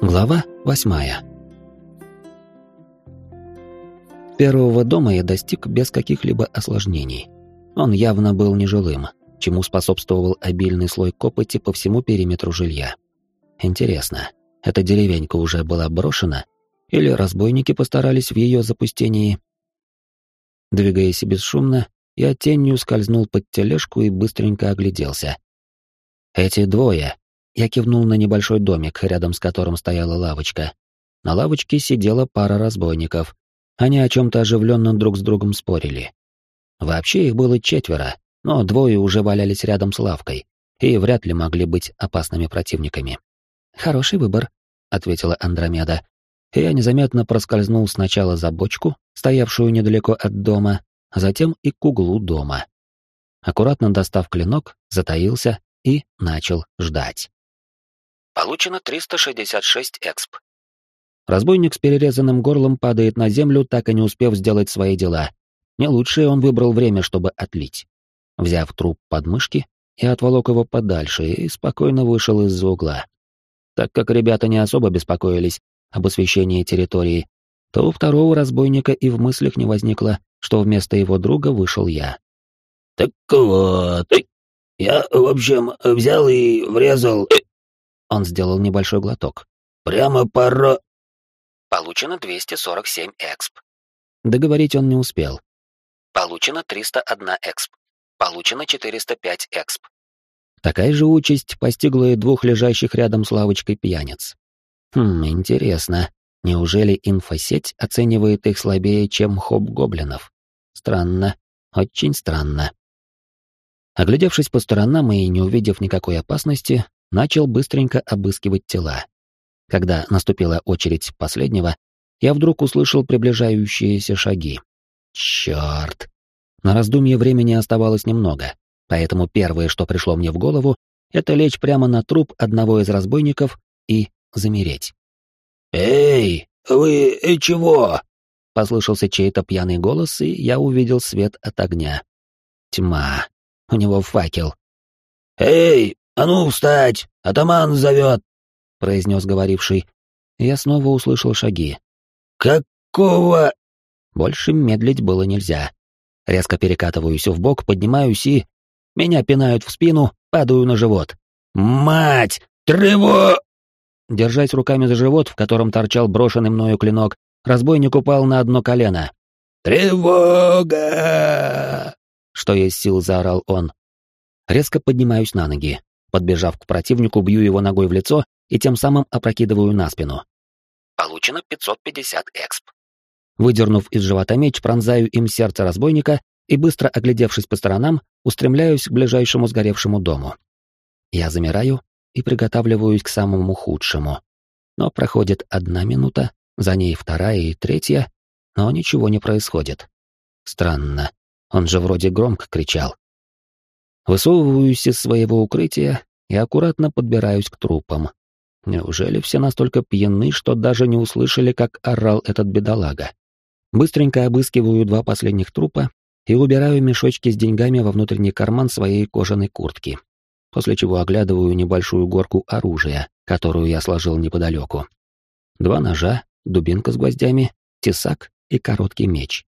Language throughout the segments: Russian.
Глава восьмая Первого дома я достиг без каких-либо осложнений. Он явно был нежилым, чему способствовал обильный слой копоти по всему периметру жилья. Интересно, эта деревенька уже была брошена, или разбойники постарались в ее запустении? Двигаясь бесшумно, я тенью скользнул под тележку и быстренько огляделся. Эти двое. Я кивнул на небольшой домик, рядом с которым стояла лавочка. На лавочке сидела пара разбойников. Они о чем-то оживленно друг с другом спорили. Вообще их было четверо, но двое уже валялись рядом с лавкой и вряд ли могли быть опасными противниками. «Хороший выбор», — ответила Андромеда. Я незаметно проскользнул сначала за бочку, стоявшую недалеко от дома, а затем и к углу дома. Аккуратно достав клинок, затаился и начал ждать. Получено 366 эксп. Разбойник с перерезанным горлом падает на землю, так и не успев сделать свои дела. Не лучшее он выбрал время, чтобы отлить. Взяв труп под мышки, я отволок его подальше и спокойно вышел из-за угла. Так как ребята не особо беспокоились об освещении территории, то у второго разбойника и в мыслях не возникло, что вместо его друга вышел я. «Так вот, я, в общем, взял и врезал...» Он сделал небольшой глоток. «Прямо пора...» Получено 247 эксп. Договорить он не успел. Получено 301 эксп. Получено 405 эксп. Такая же участь постигла и двух лежащих рядом с лавочкой пьяниц. Хм, интересно. Неужели инфосеть оценивает их слабее, чем хоп-гоблинов? Странно. Очень странно. Оглядевшись по сторонам и не увидев никакой опасности, начал быстренько обыскивать тела. Когда наступила очередь последнего, я вдруг услышал приближающиеся шаги. Черт! На раздумье времени оставалось немного. Поэтому первое, что пришло мне в голову, это лечь прямо на труп одного из разбойников и замереть. «Эй, вы чего?» — послышался чей-то пьяный голос, и я увидел свет от огня. Тьма. У него факел. «Эй, а ну встать! Атаман зовет!» — произнес говоривший. Я снова услышал шаги. «Какого?» Больше медлить было нельзя. Резко перекатываюсь в бок, поднимаюсь и меня пинают в спину, падаю на живот. «Мать! Трево!» Держась руками за живот, в котором торчал брошенный мною клинок, разбойник упал на одно колено. «Тревога!» Что есть сил, заорал он. Резко поднимаюсь на ноги. Подбежав к противнику, бью его ногой в лицо и тем самым опрокидываю на спину. Получено 550 эксп. Выдернув из живота меч, пронзаю им сердце разбойника и, быстро оглядевшись по сторонам, устремляюсь к ближайшему сгоревшему дому. Я замираю и приготавливаюсь к самому худшему. Но проходит одна минута, за ней вторая и третья, но ничего не происходит. Странно, он же вроде громко кричал. Высовываюсь из своего укрытия и аккуратно подбираюсь к трупам. Неужели все настолько пьяны, что даже не услышали, как орал этот бедолага? Быстренько обыскиваю два последних трупа и убираю мешочки с деньгами во внутренний карман своей кожаной куртки, после чего оглядываю небольшую горку оружия, которую я сложил неподалеку. Два ножа, дубинка с гвоздями, тесак и короткий меч.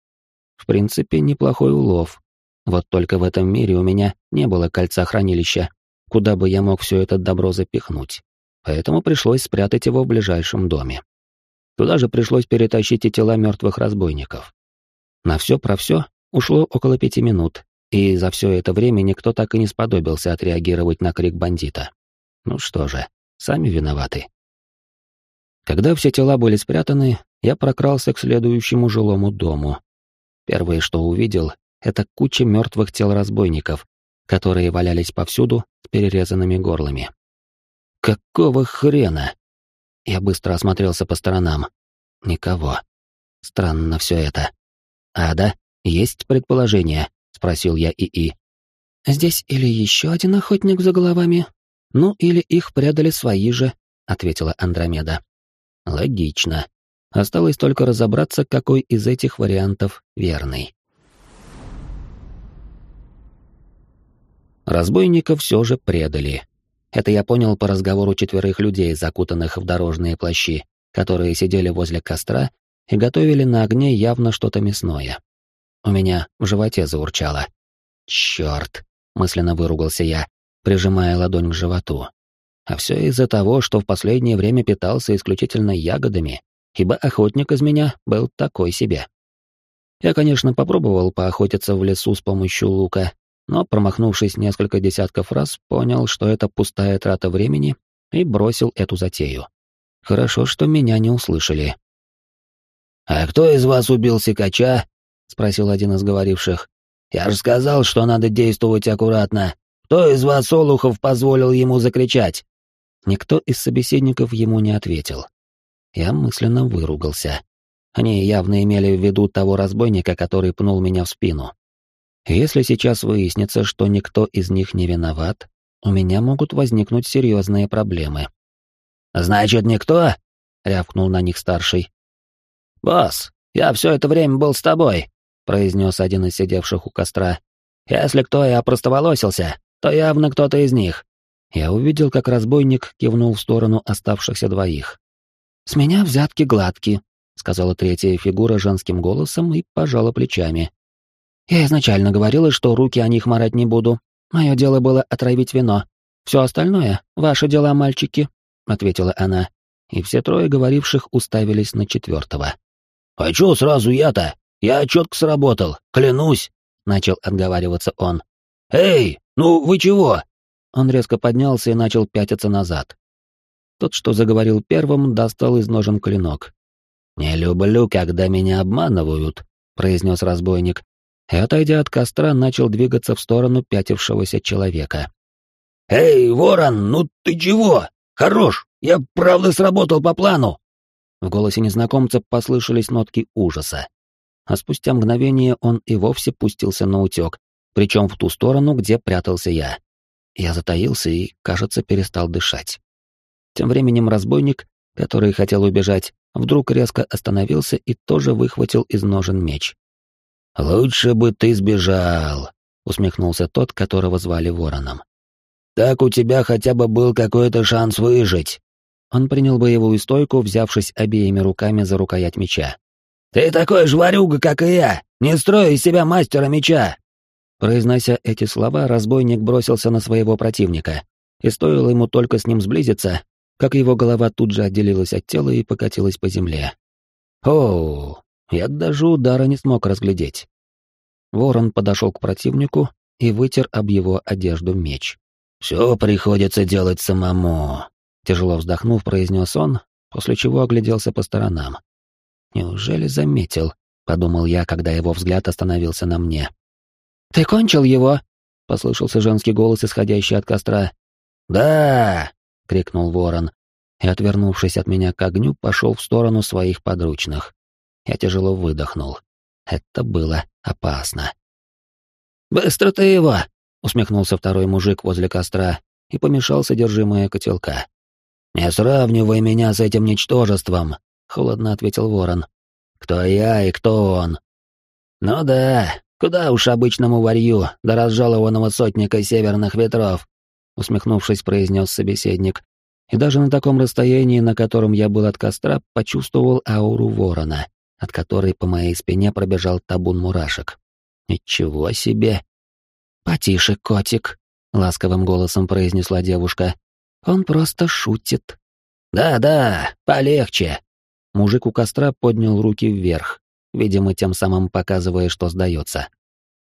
В принципе, неплохой улов. Вот только в этом мире у меня не было кольца хранилища, куда бы я мог все это добро запихнуть. Поэтому пришлось спрятать его в ближайшем доме. Туда же пришлось перетащить и тела мертвых разбойников. На все про все Ушло около пяти минут, и за все это время никто так и не сподобился отреагировать на крик бандита. Ну что же, сами виноваты. Когда все тела были спрятаны, я прокрался к следующему жилому дому. Первое, что увидел, это куча мертвых тел разбойников, которые валялись повсюду с перерезанными горлами. Какого хрена? Я быстро осмотрелся по сторонам. Никого. Странно все это. Ада, «Есть предположение?» — спросил я ИИ. «Здесь или еще один охотник за головами, ну или их предали свои же», — ответила Андромеда. «Логично. Осталось только разобраться, какой из этих вариантов верный». Разбойников все же предали. Это я понял по разговору четверых людей, закутанных в дорожные плащи, которые сидели возле костра и готовили на огне явно что-то мясное. У меня в животе заурчало. «Чёрт!» — мысленно выругался я, прижимая ладонь к животу. А все из-за того, что в последнее время питался исключительно ягодами, ибо охотник из меня был такой себе. Я, конечно, попробовал поохотиться в лесу с помощью лука, но, промахнувшись несколько десятков раз, понял, что это пустая трата времени, и бросил эту затею. Хорошо, что меня не услышали. «А кто из вас убил сикача?» — спросил один из говоривших. «Я же сказал, что надо действовать аккуратно. Кто из вас, Олухов, позволил ему закричать?» Никто из собеседников ему не ответил. Я мысленно выругался. Они явно имели в виду того разбойника, который пнул меня в спину. Если сейчас выяснится, что никто из них не виноват, у меня могут возникнуть серьезные проблемы. «Значит, никто?» — рявкнул на них старший. «Босс, я все это время был с тобой», — произнес один из сидевших у костра. «Если кто и опростоволосился, то явно кто-то из них». Я увидел, как разбойник кивнул в сторону оставшихся двоих. «С меня взятки гладки», — сказала третья фигура женским голосом и пожала плечами. «Я изначально говорила, что руки о них марать не буду. Мое дело было отравить вино. Все остальное — ваши дела, мальчики», — ответила она. И все трое говоривших уставились на четвертого. «А чё сразу я-то? Я четко сработал, клянусь!» — начал отговариваться он. «Эй, ну вы чего?» Он резко поднялся и начал пятиться назад. Тот, что заговорил первым, достал из ножен клинок. «Не люблю, когда меня обманывают», — произнес разбойник, и, отойдя от костра, начал двигаться в сторону пятившегося человека. «Эй, ворон, ну ты чего? Хорош! Я правда сработал по плану!» В голосе незнакомца послышались нотки ужаса. А спустя мгновение он и вовсе пустился на утек, причем в ту сторону, где прятался я. Я затаился и, кажется, перестал дышать. Тем временем разбойник, который хотел убежать, вдруг резко остановился и тоже выхватил из ножен меч. «Лучше бы ты сбежал», — усмехнулся тот, которого звали Вороном. «Так у тебя хотя бы был какой-то шанс выжить. Он принял боевую стойку, взявшись обеими руками за рукоять меча. «Ты такой же ворюга, как и я! Не строй из себя мастера меча!» Произнося эти слова, разбойник бросился на своего противника, и стоило ему только с ним сблизиться, как его голова тут же отделилась от тела и покатилась по земле. О, я даже удара не смог разглядеть. Ворон подошел к противнику и вытер об его одежду меч. «Все приходится делать самому», Тяжело вздохнув, произнес он, после чего огляделся по сторонам. «Неужели заметил?» — подумал я, когда его взгляд остановился на мне. «Ты кончил его?» — послышался женский голос, исходящий от костра. «Да!» — крикнул ворон, и, отвернувшись от меня к огню, пошел в сторону своих подручных. Я тяжело выдохнул. Это было опасно. «Быстро ты его!» — усмехнулся второй мужик возле костра и помешал содержимое котелка. «Не сравнивай меня с этим ничтожеством», — холодно ответил ворон. «Кто я и кто он?» «Ну да, куда уж обычному варью, до разжалованного сотника северных ветров», — усмехнувшись, произнес собеседник. И даже на таком расстоянии, на котором я был от костра, почувствовал ауру ворона, от которой по моей спине пробежал табун мурашек. Ничего себе! «Потише, котик», — ласковым голосом произнесла девушка. Он просто шутит. Да-да, полегче. Мужик у костра поднял руки вверх, видимо, тем самым показывая, что сдается.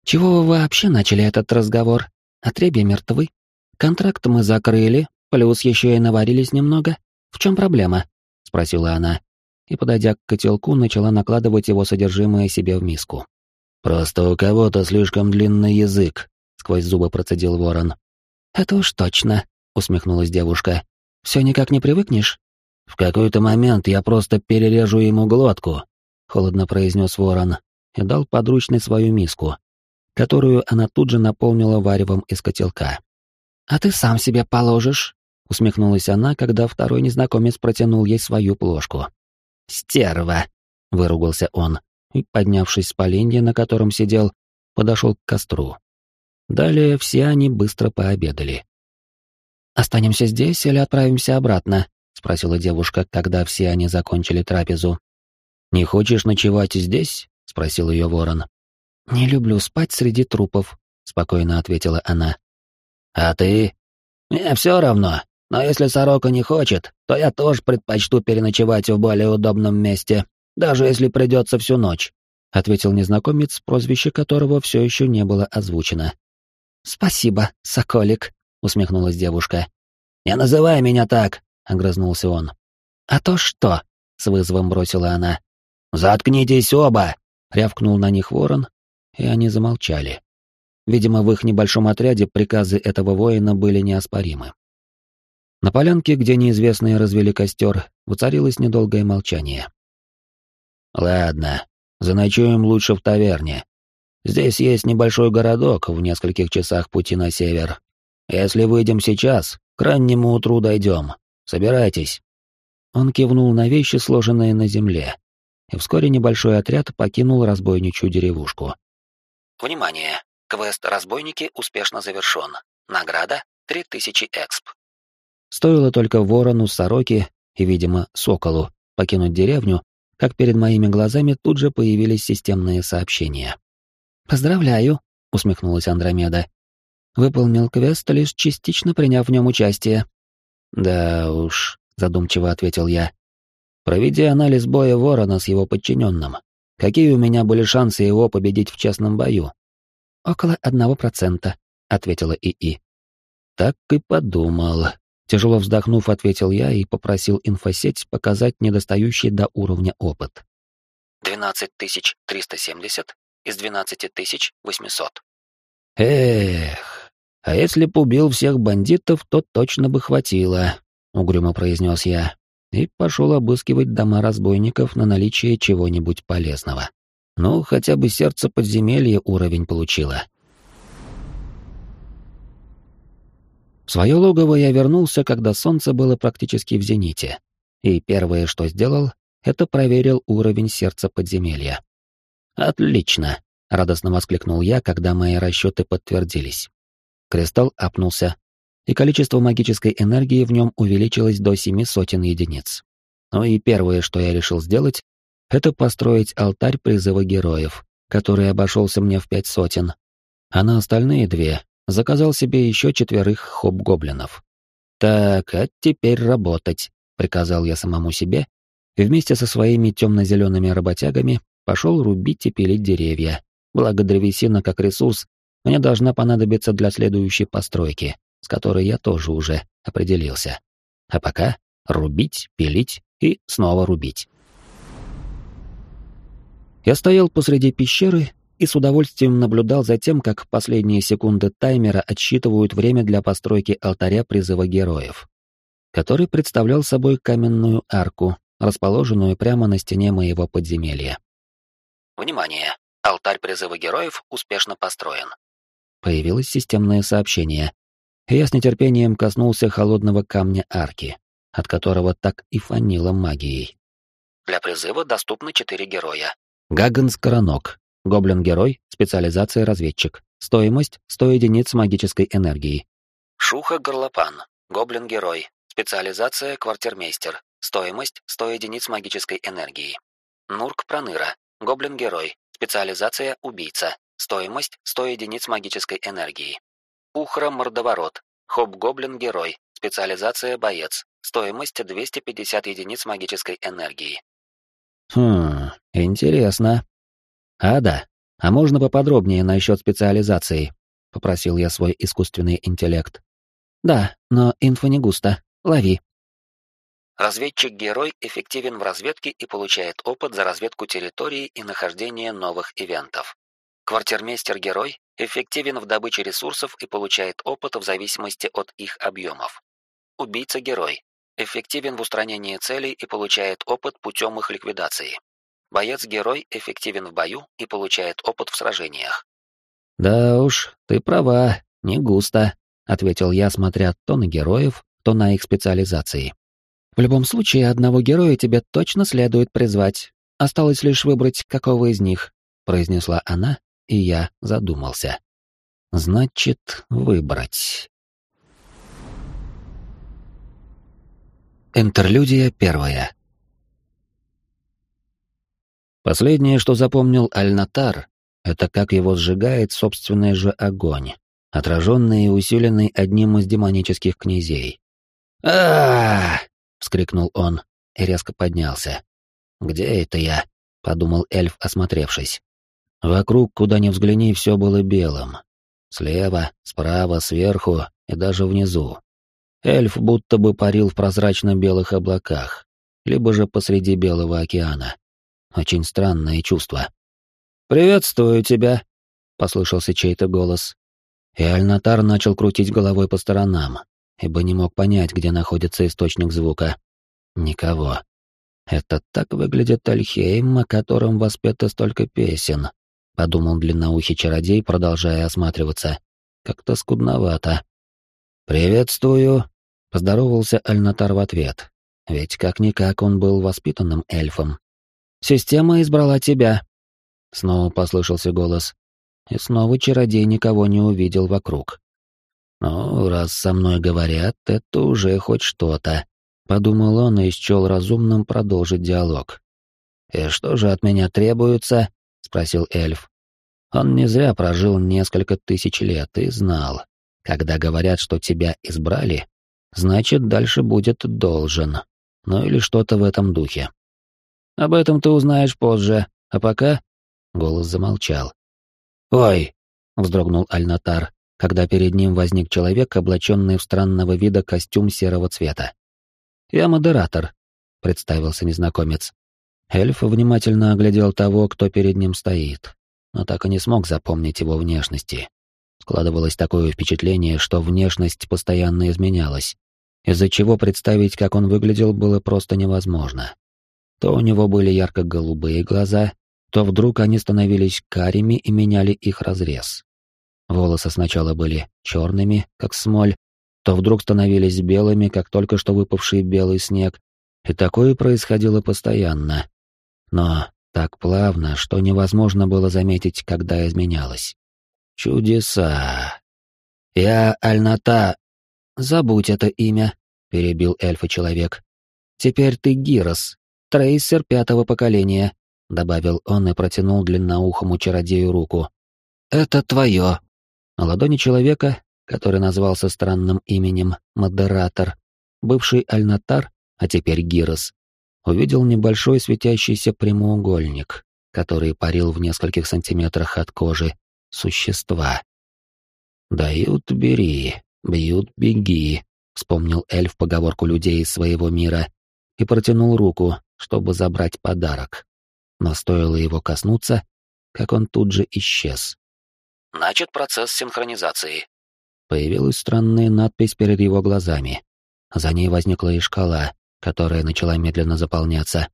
Чего вы вообще начали этот разговор? Отребья мертвы. Контракт мы закрыли, плюс еще и наварились немного. В чем проблема? Спросила она. И, подойдя к котелку, начала накладывать его содержимое себе в миску. «Просто у кого-то слишком длинный язык», — сквозь зубы процедил ворон. «Это уж точно», усмехнулась девушка. Все никак не привыкнешь? В какой-то момент я просто перережу ему глотку, холодно произнес ворон и дал подручной свою миску, которую она тут же наполнила варевом из котелка. А ты сам себе положишь? усмехнулась она, когда второй незнакомец протянул ей свою плошку. Стерва, выругался он и, поднявшись с поленья, на котором сидел, подошел к костру. Далее все они быстро пообедали. «Останемся здесь или отправимся обратно?» — спросила девушка, когда все они закончили трапезу. «Не хочешь ночевать здесь?» — спросил ее ворон. «Не люблю спать среди трупов», — спокойно ответила она. «А ты?» «Мне все равно, но если сорока не хочет, то я тоже предпочту переночевать в более удобном месте, даже если придется всю ночь», — ответил незнакомец, прозвище которого все еще не было озвучено. «Спасибо, соколик», — усмехнулась девушка. «Не называй меня так», — огрызнулся он. «А то что?» — с вызовом бросила она. «Заткнитесь оба!» — рявкнул на них ворон, и они замолчали. Видимо, в их небольшом отряде приказы этого воина были неоспоримы. На полянке, где неизвестные развели костер, воцарилось недолгое молчание. «Ладно, заночуем лучше в таверне. Здесь есть небольшой городок в нескольких часах пути на север. Если выйдем сейчас, к раннему утру дойдем. Собирайтесь». Он кивнул на вещи, сложенные на земле, и вскоре небольшой отряд покинул разбойничью деревушку. Внимание! Квест «Разбойники» успешно завершен. Награда — 3000 эксп. Стоило только ворону, сороке и, видимо, соколу покинуть деревню, как перед моими глазами тут же появились системные сообщения. «Поздравляю», — усмехнулась Андромеда. «Выполнил квест, лишь частично приняв в нем участие». «Да уж», — задумчиво ответил я. «Проведи анализ боя ворона с его подчиненным. Какие у меня были шансы его победить в честном бою?» «Около одного процента», — ответила ИИ. «Так и подумал», Тяжело вздохнув, ответил я и попросил инфосеть показать недостающий до уровня опыт. 12370 из 12800. Эх, а если б убил всех бандитов, то точно бы хватило, угрюмо произнес я и пошел обыскивать дома разбойников на наличие чего-нибудь полезного. Ну, хотя бы сердце подземелья уровень получило. В свое логово я вернулся, когда солнце было практически в зените. И первое, что сделал, это проверил уровень сердца подземелья. «Отлично!» — радостно воскликнул я, когда мои расчеты подтвердились. Кристалл апнулся, и количество магической энергии в нем увеличилось до семи сотен единиц. Ну и первое, что я решил сделать, это построить алтарь призыва героев, который обошелся мне в пять сотен, а на остальные две заказал себе еще четверых хоп-гоблинов. «Так, а теперь работать», — приказал я самому себе, и вместе со своими темно-зелеными работягами пошел рубить и пилить деревья. Благо древесина как ресурс мне должна понадобиться для следующей постройки, с которой я тоже уже определился. А пока рубить, пилить и снова рубить. Я стоял посреди пещеры и с удовольствием наблюдал за тем, как последние секунды таймера отсчитывают время для постройки алтаря призыва героев, который представлял собой каменную арку, расположенную прямо на стене моего подземелья. Внимание! Алтарь призыва героев успешно построен. Появилось системное сообщение, и я с нетерпением коснулся холодного камня арки, от которого так и фанило магией. Для призыва доступны четыре героя. Гаганс Коронок, Гоблин-герой, специализация разведчик. Стоимость 100 единиц магической энергии. Шуха-горлопан, гоблин-герой, специализация квартирмейстер. Стоимость 100 единиц магической энергии. Нурк-проныра, гоблин-герой, специализация убийца. Стоимость 100 единиц магической энергии. Ухра-мордоворот, хоп-гоблин-герой, специализация боец. Стоимость 250 единиц магической энергии. Хм, интересно. «Ада, а можно поподробнее насчет специализации?» — попросил я свой искусственный интеллект. «Да, но инфо не густо. Лови». Разведчик-герой эффективен в разведке и получает опыт за разведку территории и нахождение новых ивентов. Квартирмейстер-герой эффективен в добыче ресурсов и получает опыт в зависимости от их объемов. Убийца-герой эффективен в устранении целей и получает опыт путем их ликвидации. Боец-герой эффективен в бою и получает опыт в сражениях. «Да уж, ты права, не густо», — ответил я, смотря то на героев, то на их специализации. «В любом случае, одного героя тебе точно следует призвать. Осталось лишь выбрать, какого из них», — произнесла она, и я задумался. «Значит, выбрать». Интерлюдия первая. Последнее, что запомнил Аль-Натар, это как его сжигает собственный же огонь, отраженный и усиленный одним из демонических князей. а вскрикнул он и резко поднялся. «Где это я?» — подумал эльф, осмотревшись. Вокруг, куда ни взгляни, все было белым. Слева, справа, сверху и даже внизу. Эльф будто бы парил в прозрачно-белых облаках, либо же посреди Белого океана. Очень странное чувство. «Приветствую тебя», — послышался чей-то голос. И Альнатар начал крутить головой по сторонам, ибо не мог понять, где находится источник звука. Никого. Это так выглядит Альхейм, о котором воспето столько песен, подумал длинноухий чародей, продолжая осматриваться. Как-то скудновато. Приветствую, Поздоровался Альнатар в ответ, ведь как-никак он был воспитанным эльфом. «Система избрала тебя», — снова послышался голос. И снова чародей никого не увидел вокруг. «Ну, раз со мной говорят, это уже хоть что-то», — подумал он и счел разумным продолжить диалог. «И что же от меня требуется?» — спросил эльф. Он не зря прожил несколько тысяч лет и знал, когда говорят, что тебя избрали, значит, дальше будет должен. Ну или что-то в этом духе. Об этом ты узнаешь позже, а пока...» Голос замолчал. «Ой!» — вздрогнул Альнатар, когда перед ним возник человек, облаченный в странного вида костюм серого цвета. «Я модератор», — представился незнакомец. Эльф внимательно оглядел того, кто перед ним стоит, но так и не смог запомнить его внешности. Складывалось такое впечатление, что внешность постоянно изменялась, из-за чего представить, как он выглядел, было просто невозможно. То у него были ярко-голубые глаза, то вдруг они становились карими и меняли их разрез. Волосы сначала были черными, как смоль, то вдруг становились белыми, как только что выпавший белый снег, и такое происходило постоянно. Но так плавно, что невозможно было заметить, когда изменялось. Чудеса. Я Альната «Забудь это имя», — перебил эльфа-человек. «Теперь ты Гирос, трейсер пятого поколения», — добавил он и протянул длинноухому чародею руку. «Это твое». На ладони человека, который назвался странным именем Модератор, бывший Альнатар, а теперь Гирос, увидел небольшой светящийся прямоугольник, который парил в нескольких сантиметрах от кожи существа. «Дают, бери», «Бьют, беги», — вспомнил эльф поговорку людей из своего мира и протянул руку, чтобы забрать подарок. Но стоило его коснуться, как он тут же исчез. Начат процесс синхронизации. Появилась странная надпись перед его глазами. За ней возникла и шкала, которая начала медленно заполняться.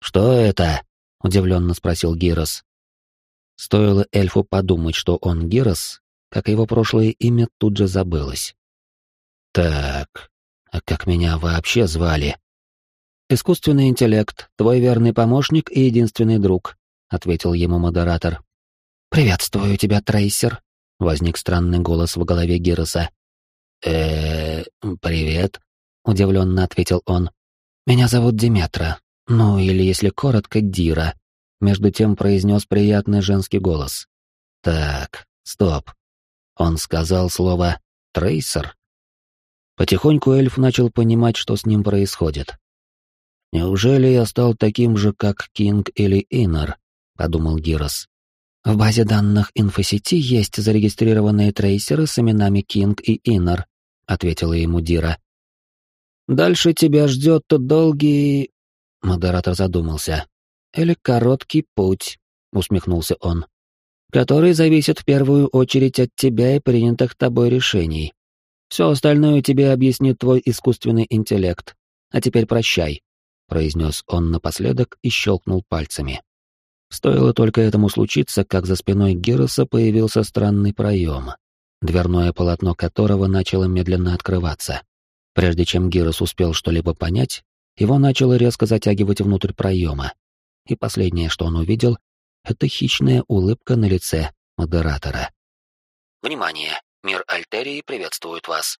«Что это?» — удивленно спросил Гирос. Стоило эльфу подумать, что он Гирос, как его прошлое имя тут же забылось. Так, а как меня вообще звали? Искусственный интеллект, твой верный помощник и единственный друг, ответил ему модератор. Приветствую тебя, трейсер, возник странный голос в голове Гироса. Э, привет, удивленно ответил он. Меня зовут Диметра, ну или если коротко, Дира. Между тем произнес приятный женский голос. Так, стоп. Он сказал слово «трейсер». Потихоньку эльф начал понимать, что с ним происходит. «Неужели я стал таким же, как Кинг или Иннер?» — подумал Гирос. «В базе данных инфосети есть зарегистрированные трейсеры с именами Кинг и Иннер», — ответила ему Дира. «Дальше тебя ждет долгий...» Модератор задумался. «Или короткий путь», — усмехнулся он который зависит в первую очередь от тебя и принятых тобой решений. Все остальное тебе объяснит твой искусственный интеллект. А теперь прощай», — произнес он напоследок и щелкнул пальцами. Стоило только этому случиться, как за спиной Гироса появился странный проем, дверное полотно которого начало медленно открываться. Прежде чем Гирос успел что-либо понять, его начало резко затягивать внутрь проема. И последнее, что он увидел, это хищная улыбка на лице модератора. Внимание! Мир Альтерии приветствует вас.